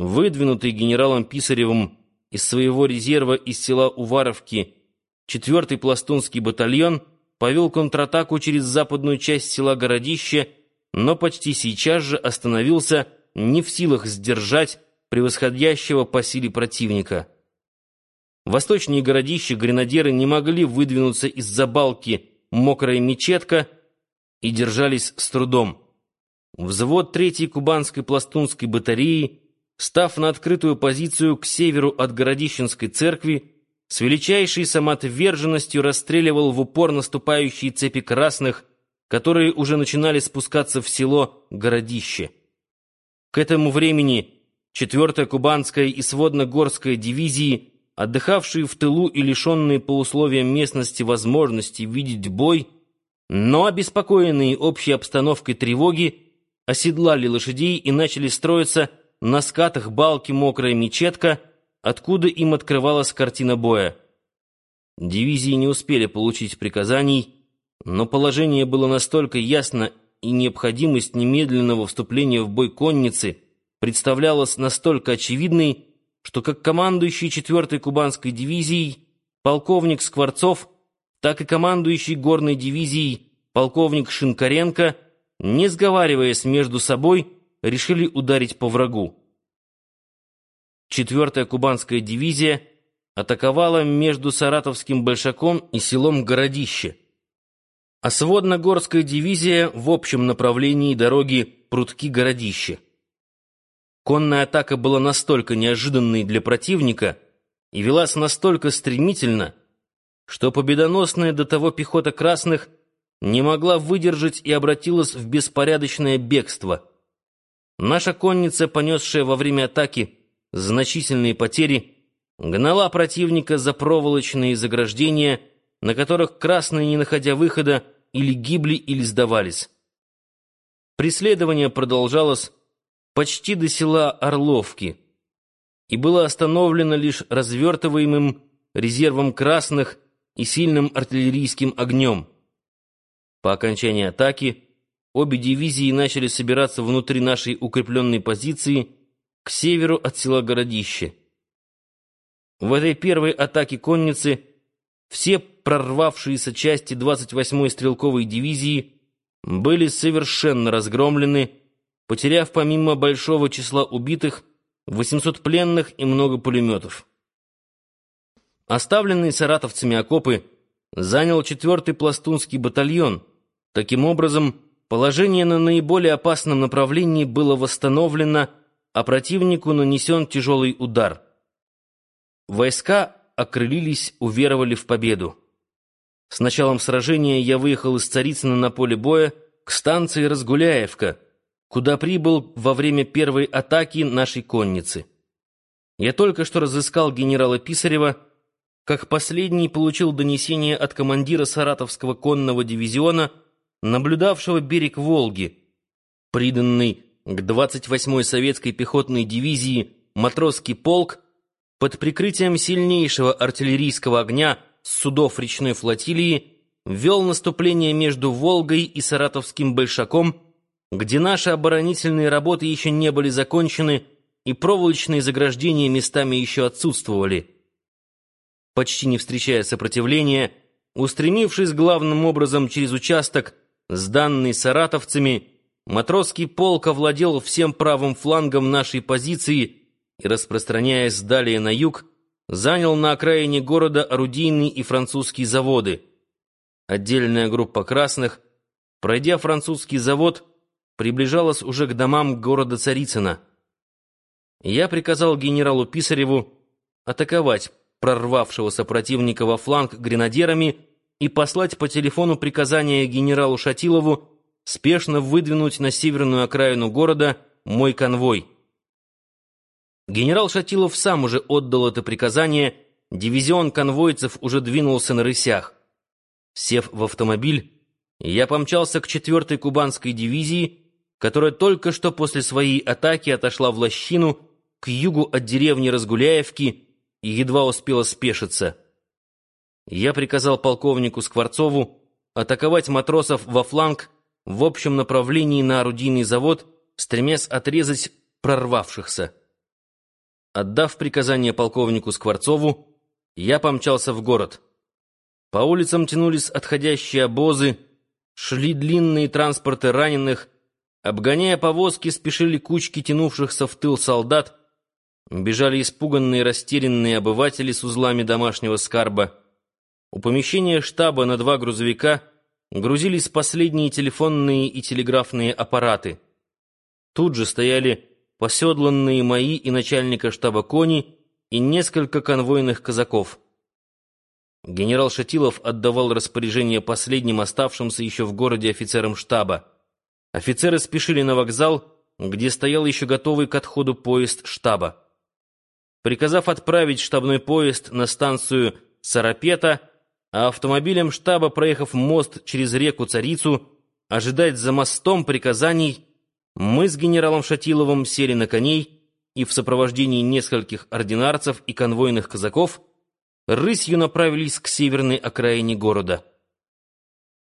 выдвинутый генералом Писаревым из своего резерва из села Уваровки 4-й пластунский батальон повел контратаку через западную часть села Городище, но почти сейчас же остановился не в силах сдержать превосходящего по силе противника. Восточнее городища гренадеры не могли выдвинуться из-за балки мокрая мечетка и держались с трудом. Взвод 3-й кубанской пластунской батареи, став на открытую позицию к северу от Городищенской церкви, с величайшей самоотверженностью расстреливал в упор наступающие цепи красных, которые уже начинали спускаться в село Городище. К этому времени 4-я кубанская и сводно-горская дивизии, отдыхавшие в тылу и лишенные по условиям местности возможности видеть бой, но обеспокоенные общей обстановкой тревоги, оседлали лошадей и начали строиться на скатах балки мокрая мечетка, откуда им открывалась картина боя. Дивизии не успели получить приказаний, но положение было настолько ясно, и необходимость немедленного вступления в бой конницы представлялась настолько очевидной, что как командующий 4-й кубанской дивизией полковник Скворцов, так и командующий горной дивизией полковник Шинкаренко – не сговариваясь между собой, решили ударить по врагу. Четвертая кубанская дивизия атаковала между Саратовским Большаком и селом Городище. А сводно-горская дивизия в общем направлении дороги Прутки-Городище. Конная атака была настолько неожиданной для противника и велась настолько стремительно, что победоносная до того пехота красных – не могла выдержать и обратилась в беспорядочное бегство. Наша конница, понесшая во время атаки значительные потери, гнала противника за проволочные заграждения, на которых красные, не находя выхода, или гибли, или сдавались. Преследование продолжалось почти до села Орловки и было остановлено лишь развертываемым резервом красных и сильным артиллерийским огнем. По окончании атаки обе дивизии начали собираться внутри нашей укрепленной позиции к северу от села Городище. В этой первой атаке конницы все прорвавшиеся части 28-й стрелковой дивизии были совершенно разгромлены, потеряв помимо большого числа убитых 800 пленных и много пулеметов. Оставленные саратовцами окопы занял 4-й пластунский батальон — Таким образом, положение на наиболее опасном направлении было восстановлено, а противнику нанесен тяжелый удар. Войска окрылились, уверовали в победу. С началом сражения я выехал из Царицына на поле боя к станции Разгуляевка, куда прибыл во время первой атаки нашей конницы. Я только что разыскал генерала Писарева, как последний получил донесение от командира Саратовского конного дивизиона наблюдавшего берег Волги, приданный к 28-й советской пехотной дивизии матросский полк под прикрытием сильнейшего артиллерийского огня с судов речной флотилии вел наступление между Волгой и Саратовским Большаком, где наши оборонительные работы еще не были закончены и проволочные заграждения местами еще отсутствовали. Почти не встречая сопротивления, устремившись главным образом через участок Сданный саратовцами, матросский полк овладел всем правым флангом нашей позиции и, распространяясь далее на юг, занял на окраине города орудийные и французские заводы. Отдельная группа красных, пройдя французский завод, приближалась уже к домам города Царицына. Я приказал генералу Писареву атаковать прорвавшегося противника во фланг гренадерами и послать по телефону приказание генералу Шатилову спешно выдвинуть на северную окраину города мой конвой. Генерал Шатилов сам уже отдал это приказание, дивизион конвойцев уже двинулся на рысях. Сев в автомобиль, я помчался к 4-й кубанской дивизии, которая только что после своей атаки отошла в лощину к югу от деревни Разгуляевки и едва успела спешиться я приказал полковнику Скворцову атаковать матросов во фланг в общем направлении на орудийный завод, стремясь отрезать прорвавшихся. Отдав приказание полковнику Скворцову, я помчался в город. По улицам тянулись отходящие обозы, шли длинные транспорты раненых, обгоняя повозки, спешили кучки тянувшихся в тыл солдат, бежали испуганные, растерянные обыватели с узлами домашнего скарба. У помещения штаба на два грузовика грузились последние телефонные и телеграфные аппараты. Тут же стояли поседланные мои и начальника штаба кони и несколько конвойных казаков. Генерал Шатилов отдавал распоряжение последним оставшимся еще в городе офицерам штаба. Офицеры спешили на вокзал, где стоял еще готовый к отходу поезд штаба. Приказав отправить штабной поезд на станцию Сарапета, а автомобилем штаба, проехав мост через реку Царицу, ожидать за мостом приказаний, мы с генералом Шатиловым сели на коней и в сопровождении нескольких ординарцев и конвойных казаков рысью направились к северной окраине города.